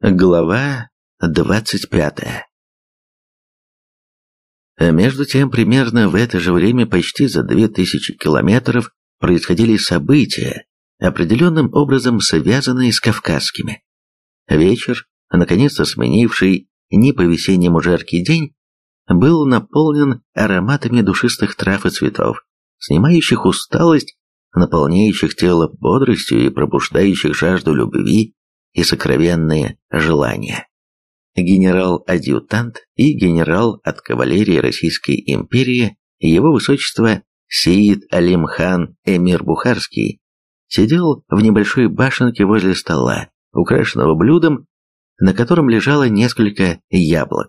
Глава 25 а Между тем, примерно в это же время, почти за две тысячи километров, происходили события, определенным образом связанные с кавказскими. Вечер, наконец-то сменивший не по-весеннему жаркий день, был наполнен ароматами душистых трав и цветов, снимающих усталость, наполняющих тело бодростью и пробуждающих жажду любви и сокровенные желания. Генерал-адъютант и генерал от кавалерии Российской империи, его высочество Сеид Алим-хан Эмир Бухарский, сидел в небольшой башенке возле стола, украшенного блюдом, на котором лежало несколько яблок.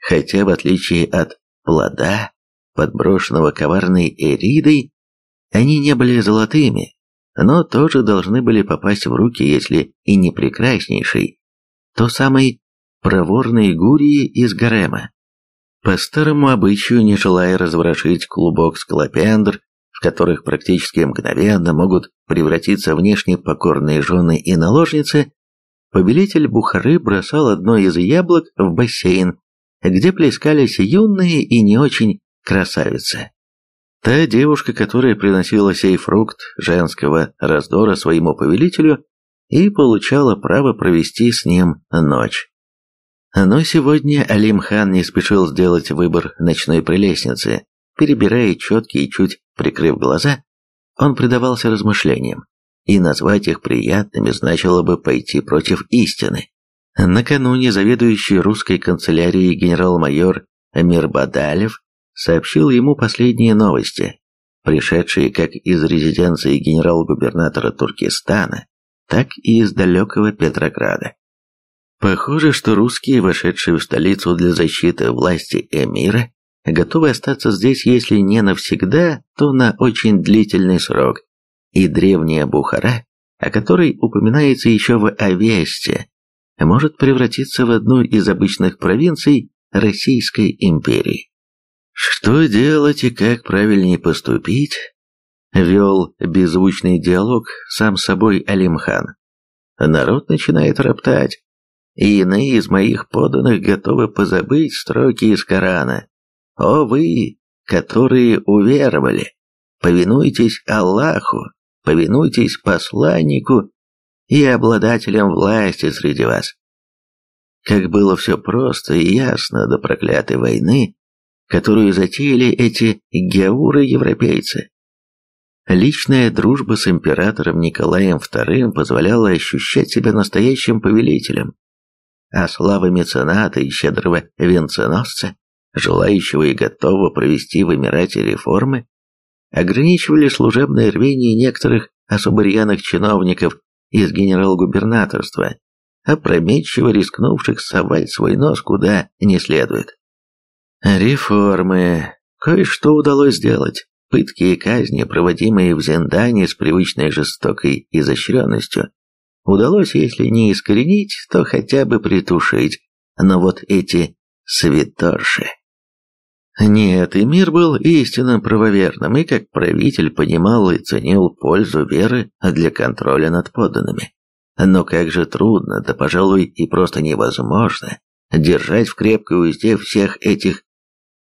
Хотя, в отличие от плода, подброшенного коварной Эридой, они не были золотыми, но тоже должны были попасть в руки, если и не прекраснейший, то самый проворной гурии из гарема. По старому обычаю, не желая разворошить клубок скалопендр, в которых практически мгновенно могут превратиться внешне покорные жены и наложницы, повелитель Бухары бросал одно из яблок в бассейн, где плескались юные и не очень красавицы. Та девушка, которая приносила сей фрукт женского раздора своему повелителю и получала право провести с ним ночь. Но сегодня Алим-хан не спешил сделать выбор ночной прелестницы. Перебирая четкие и чуть прикрыв глаза, он предавался размышлениям, и назвать их приятными значило бы пойти против истины. Накануне заведующий русской канцелярией генерал-майор Мирбадалев сообщил ему последние новости, пришедшие как из резиденции генерал-губернатора Туркестана, так и из далекого Петрограда. Похоже, что русские, вошедшие в столицу для защиты власти эмира, готовы остаться здесь, если не навсегда, то на очень длительный срок. И древняя Бухара, о которой упоминается еще в Авесте, может превратиться в одну из обычных провинций Российской империи. Что делать и как правильнее поступить? Вел беззвучный диалог сам собой Алимхан. Народ начинает роптать, и иные из моих подданных готовы позабыть строки из Корана. О вы, которые уверовали, повинуйтесь Аллаху, повинуйтесь посланнику и обладателям власти среди вас. Как было все просто и ясно до проклятой войны, которую затеяли эти геуры-европейцы. Личная дружба с императором Николаем II позволяла ощущать себя настоящим повелителем, а слава мецената и щедрого венценосца, желающего и готового провести в Эмирате реформы, ограничивали служебное рвение некоторых особо рьяных чиновников из генерал-губернаторства, опрометчиво рискнувших совать свой нос куда не следует. Реформы. Кое-что удалось сделать. Пытки и казни, проводимые в Зендане с привычной жестокой изощренностью, удалось, если не искоренить, то хотя бы притушить. Но вот эти святорши... Нет, и мир был истинно правоверным, и как правитель понимал и ценил пользу веры для контроля над подданными. Но как же трудно, да, пожалуй, и просто невозможно держать в крепкой узде всех этих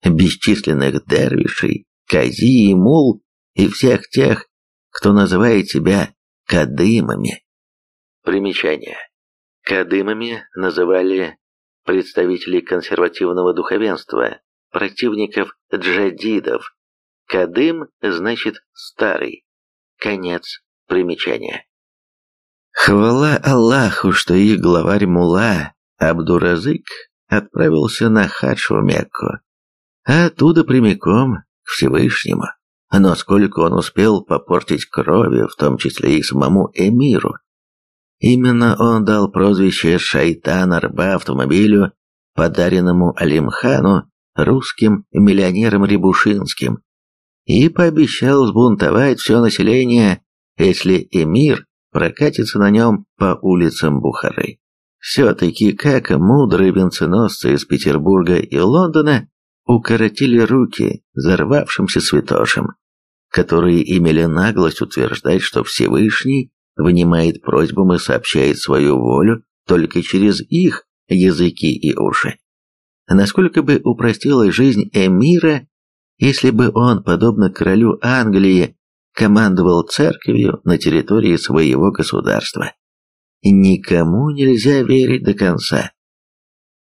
бесчисленных дервишей, кози и мул и всех тех, кто называет себя кадымами. Примечание. Кадымами называли представителей консервативного духовенства, противников джадидов. Кадым значит «старый». Конец примечания. Хвала Аллаху, что их главарь Мула Абдуразык отправился на хадж в Мекку, а оттуда прямиком к Всевышнему. Но сколько он успел попортить крови, в том числе и самому эмиру. Именно он дал прозвище «Шайтан Арба» автомобилю, подаренному Алимхану русским миллионером Рябушинским, и пообещал сбунтовать все население, если эмир прокатится на нем по улицам Бухары. Все-таки как мудрые венценосцы из Петербурга и Лондона укоротили руки взорвавшимся святошам, которые имели наглость утверждать, что Всевышний внимает просьбам и сообщает свою волю только через их языки и уши. Насколько бы упростилась жизнь эмира, если бы он, подобно королю Англии, командовал церковью на территории своего государства. Никому нельзя верить до конца.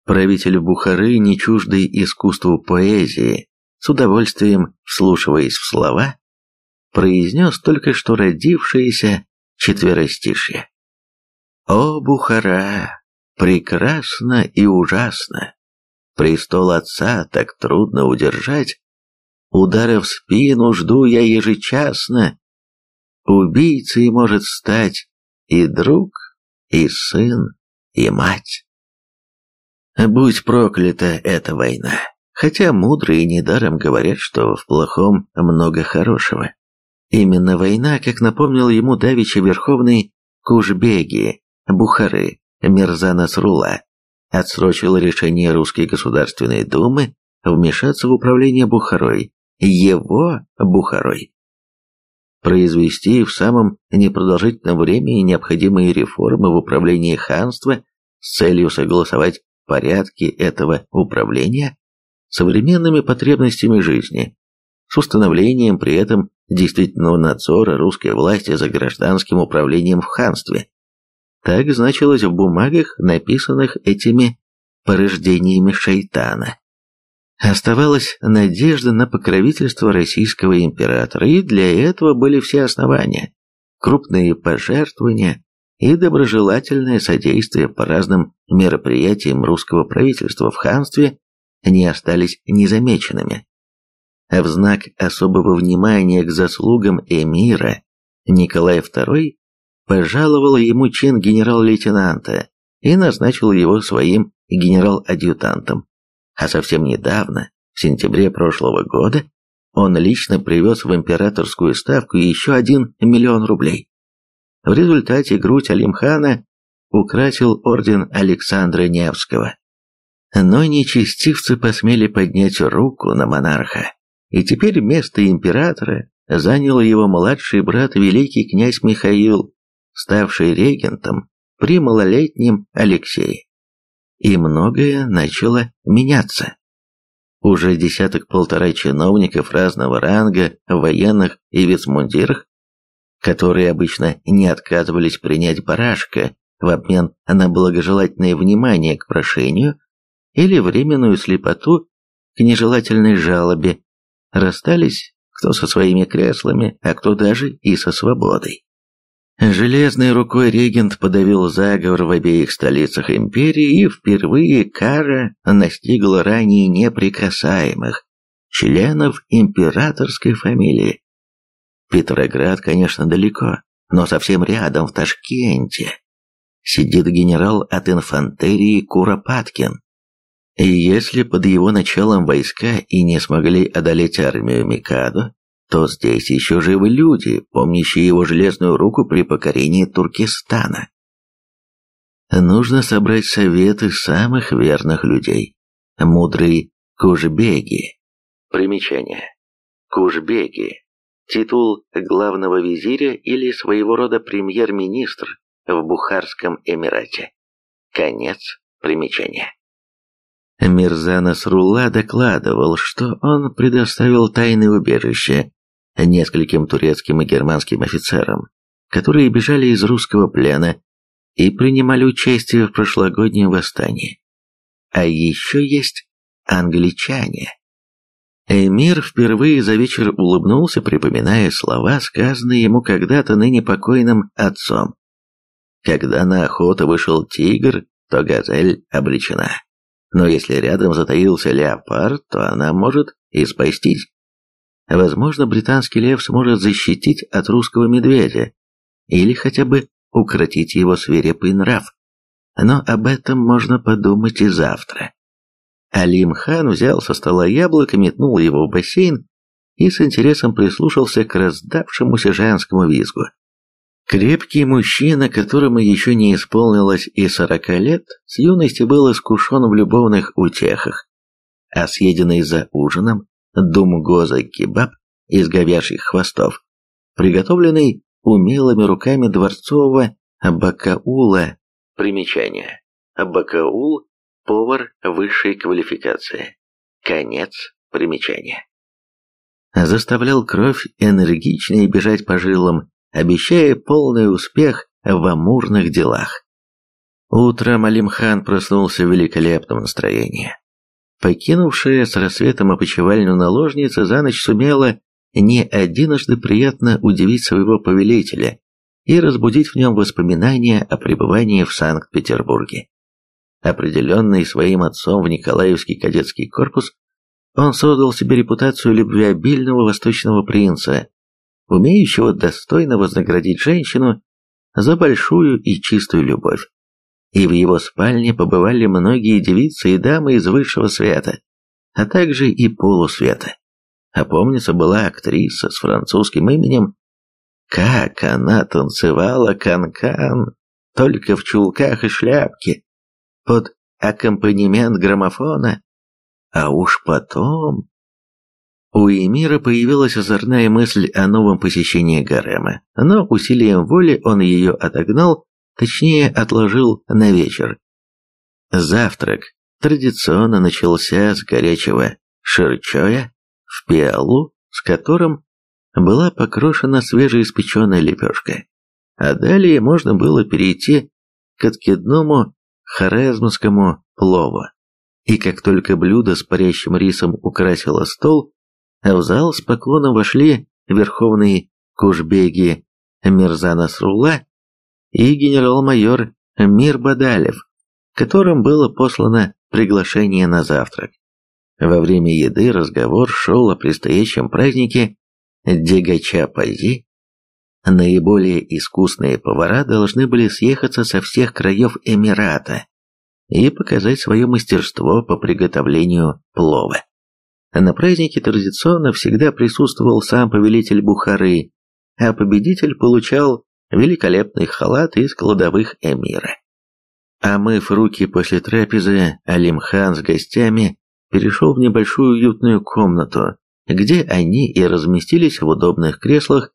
Правитель Бухары, не чуждый искусству поэзии, с удовольствием вслушиваясь в слова, произнес только что родившееся четверостишье. «О, Бухара, прекрасно и ужасно! Престол отца так трудно удержать, удары в спину жду я ежечасно. Убийцей может стать и друг, и сын, и мать. Будь проклята эта война, хотя мудрые недаром говорят, что в плохом много хорошего. Именно война, как напомнил ему давеча верховный Кушбеги, Бухары, Мирза Срула, отсрочила решение Русской Государственной Думы вмешаться в управление Бухарой, его Бухарой. Произвести в самом непродолжительном времени необходимые реформы в управлении ханства с целью согласовать порядки этого управления современными потребностями жизни, с установлением при этом действительного надзора русской власти за гражданским управлением в ханстве. Так значилось в бумагах, написанных этими порождениями шайтана. Оставалась надежда на покровительство российского императора, и для этого были все основания. Крупные пожертвования и доброжелательное содействие по разным мероприятиям русского правительства в ханстве не остались незамеченными. В знак особого внимания к заслугам эмира Николай II пожаловал ему чин генерал-лейтенанта и назначил его своим генерал-адъютантом. А совсем недавно, в сентябре прошлого года, он лично привез в императорскую ставку еще один миллион рублей. В результате грудь Алимхана украсил орден Александра Невского. Но нечестивцы посмели поднять руку на монарха, и теперь место императора занял его младший брат великий князь Михаил, ставший регентом при малолетнем Алексее и многое начало меняться. Уже десяток-полтора чиновников разного ранга, военных и вицмундирах, которые обычно не отказывались принять барашка в обмен на благожелательное внимание к прошению или временную слепоту к нежелательной жалобе, расстались кто со своими креслами, а кто даже и со свободой. Железной рукой регент подавил заговор в обеих столицах империи, и впервые кара настигла ранее неприкасаемых членов императорской фамилии. Петроград, конечно, далеко, но совсем рядом, в Ташкенте, сидит генерал от инфантерии Куропаткин. И если под его началом войска и не смогли одолеть армию Микадо, то здесь еще живы люди, помнящие его железную руку при покорении Туркестана. Нужно собрать советы самых верных людей. Мудрый Кужбеги. Примечание. Кужбеги. Титул главного визиря или своего рода премьер-министр в Бухарском Эмирате. Конец примечания. Мирза Насрулла докладывал, что он предоставил тайное убежище нескольким турецким и германским офицерам, которые бежали из русского плена и принимали участие в прошлогоднем восстании. А еще есть англичане. Эмир впервые за вечер улыбнулся, припоминая слова, сказанные ему когда-то ныне покойным отцом. Когда на охоту вышел тигр, то газель обречена. Но если рядом затаился леопард, то она может и спастись. Возможно, британский лев сможет защитить от русского медведя, или хотя бы укротить его свирепый нрав. Но об этом можно подумать и завтра. Алим хан взял со стола яблоко, метнул его в бассейн и с интересом прислушался к раздавшемуся женскому визгу. Крепкий мужчина, которому еще не исполнилось и сорока лет, с юности был искушен в любовных утехах, а съеденный за ужином думгоза кебаб из говяжьих хвостов, приготовленный умелыми руками дворцового бакаула. Примечание. Бакаул – повар высшей квалификации. Конец примечания. Заставлял кровь энергичнее бежать по жилам, обещая полный успех в амурных делах. Утром Алимхан проснулся в великолепном настроении. Покинувшая с рассветом опочивальню наложница за ночь сумела не одиножды приятно удивить своего повелителя и разбудить в нем воспоминания о пребывании в Санкт-Петербурге. Определенный своим отцом в Николаевский кадетский корпус, он создал себе репутацию любвеобильного восточного принца, умеющего достойно вознаградить женщину за большую и чистую любовь и в его спальне побывали многие девицы и дамы из высшего света, а также и полусвета. А помнится, была актриса с французским именем. Как она танцевала канкан, -кан, только в чулках и шляпке, под аккомпанемент граммофона. А уж потом... У Эмира появилась озорная мысль о новом посещении гарема, но усилием воли он ее отогнал точнее отложил на вечер. Завтрак традиционно начался с горячего ширчоя в пиалу, с которым была покрошена свежеиспеченная лепешка. А далее можно было перейти к откидному хорезмскому плову. И как только блюдо с парящим рисом украсило стол, в зал с поклоном вошли верховные кушбеги Мирзана Срула и генерал-майор Мир Бадалев, которым было послано приглашение на завтрак. Во время еды разговор шел о предстоящем празднике Дегача-Пази. Наиболее искусные повара должны были съехаться со всех краев Эмирата и показать свое мастерство по приготовлению плова. На празднике традиционно всегда присутствовал сам повелитель Бухары, а победитель получал великолепный халат из кладовых эмира. Омыв руки после трапезы, Алимхан с гостями перешел в небольшую уютную комнату, где они и разместились в удобных креслах,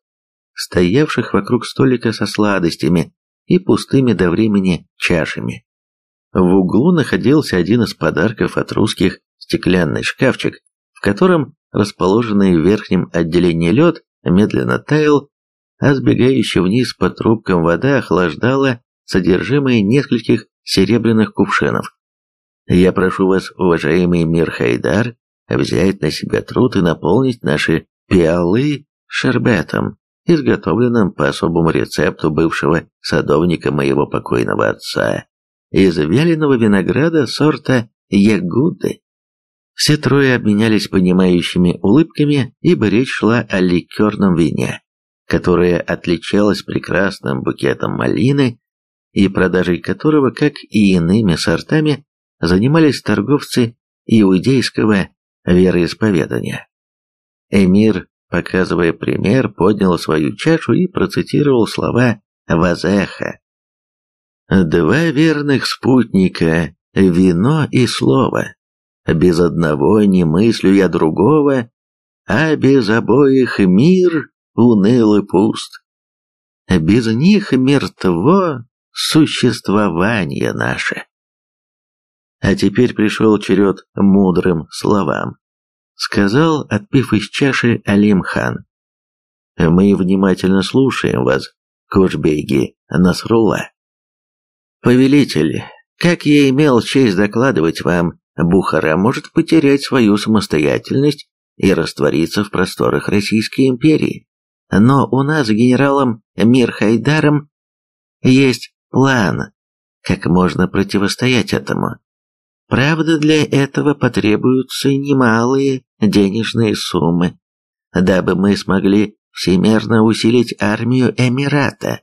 стоявших вокруг столика со сладостями и пустыми до времени чашами. В углу находился один из подарков от русских стеклянный шкафчик, в котором расположенный в верхнем отделении лед медленно таял а сбегающая вниз по трубкам вода охлаждала содержимое нескольких серебряных кувшинов. Я прошу вас, уважаемый Мир Хайдар, взять на себя труд и наполнить наши пиалы шербетом, изготовленным по особому рецепту бывшего садовника моего покойного отца, из вяленого винограда сорта ягуды. Все трое обменялись понимающими улыбками, ибо речь шла о ликерном вине которая отличалась прекрасным букетом малины и продажей которого, как и иными сортами, занимались торговцы иудейского вероисповедания. Эмир, показывая пример, поднял свою чашу и процитировал слова Вазеха. «Два верных спутника, вино и слово. Без одного не мыслю я другого, а без обоих мир уныл и пуст. Без них мертво существование наше. А теперь пришел черед мудрым словам. Сказал, отпив из чаши Алим-хан. Мы внимательно слушаем вас, Кушбейги Насрула. Повелитель, как я имел честь докладывать вам, Бухара может потерять свою самостоятельность и раствориться в просторах Российской империи но у нас с генералом Мирхайдаром есть план, как можно противостоять этому. Правда, для этого потребуются немалые денежные суммы, дабы мы смогли всемерно усилить армию Эмирата,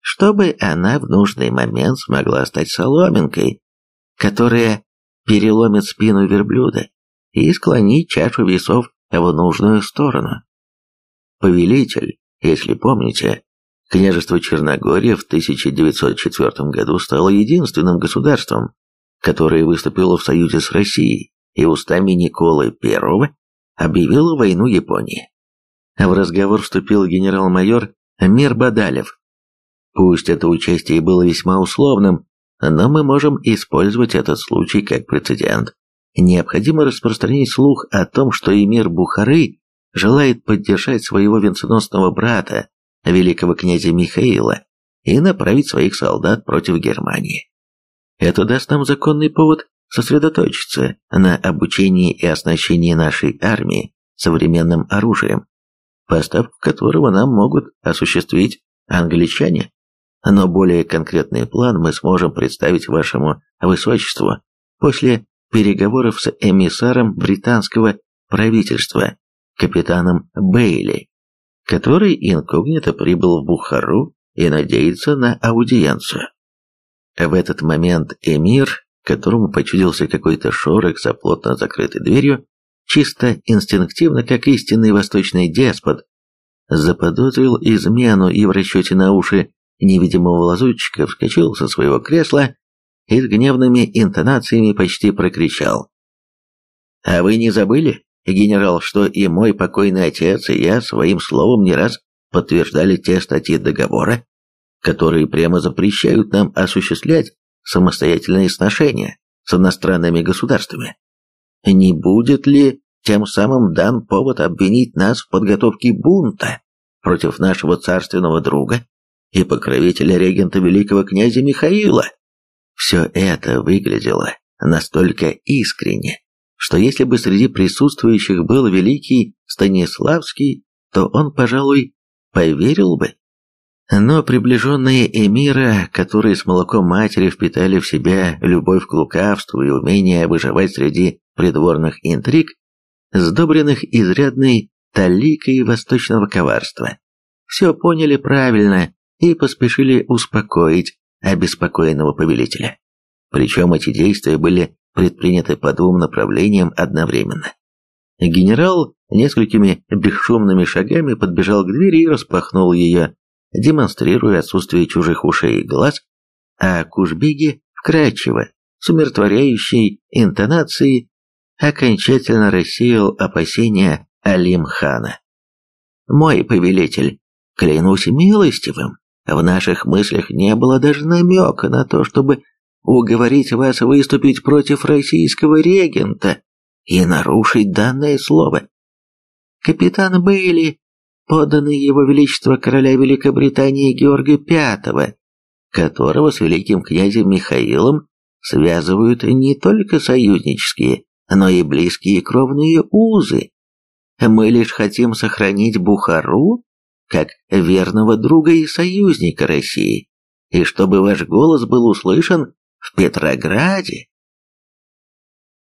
чтобы она в нужный момент смогла стать соломинкой, которая переломит спину верблюда и склонить чашу весов в нужную сторону. Повелитель, если помните, княжество Черногория в 1904 году стало единственным государством, которое выступило в союзе с Россией и устами Николы I объявило войну Японии. В разговор вступил генерал-майор Мир Бадалев. Пусть это участие было весьма условным, но мы можем использовать этот случай как прецедент. Необходимо распространить слух о том, что эмир Бухары желает поддержать своего венценосного брата, великого князя Михаила, и направить своих солдат против Германии. Это даст нам законный повод сосредоточиться на обучении и оснащении нашей армии современным оружием, поставку которого нам могут осуществить англичане. Но более конкретный план мы сможем представить вашему высочеству после переговоров с эмиссаром британского правительства, капитаном Бейли, который инкогнито прибыл в Бухару и надеется на аудиенцию. В этот момент эмир, которому почудился какой-то шорох за плотно закрытой дверью, чисто инстинктивно, как истинный восточный деспот, заподозрил измену и в расчете на уши невидимого лазутчика вскочил со своего кресла и с гневными интонациями почти прокричал. «А вы не забыли, генерал, что и мой покойный отец, и я своим словом не раз подтверждали те статьи договора, которые прямо запрещают нам осуществлять самостоятельные сношения с иностранными государствами. Не будет ли тем самым дан повод обвинить нас в подготовке бунта против нашего царственного друга и покровителя регента великого князя Михаила? Все это выглядело настолько искренне, что если бы среди присутствующих был великий Станиславский, то он, пожалуй, поверил бы. Но приближенные эмира, которые с молоком матери впитали в себя любовь к лукавству и умение выживать среди придворных интриг, сдобренных изрядной таликой восточного коварства, все поняли правильно и поспешили успокоить обеспокоенного повелителя. Причем эти действия были предприняты по двум направлениям одновременно. Генерал несколькими бесшумными шагами подбежал к двери и распахнул ее, демонстрируя отсутствие чужих ушей и глаз, а Кушбеги вкрадчиво, с умиротворяющей интонацией, окончательно рассеял опасения Алим-хана. «Мой повелитель, клянусь милостивым, в наших мыслях не было даже намека на то, чтобы уговорить вас выступить против российского регента и нарушить данное слово. Капитан Бейли, поданный его величество короля Великобритании Георга V, которого с великим князем Михаилом связывают не только союзнические, но и близкие кровные узы. Мы лишь хотим сохранить Бухару как верного друга и союзника России, и чтобы ваш голос был услышан в Петрограде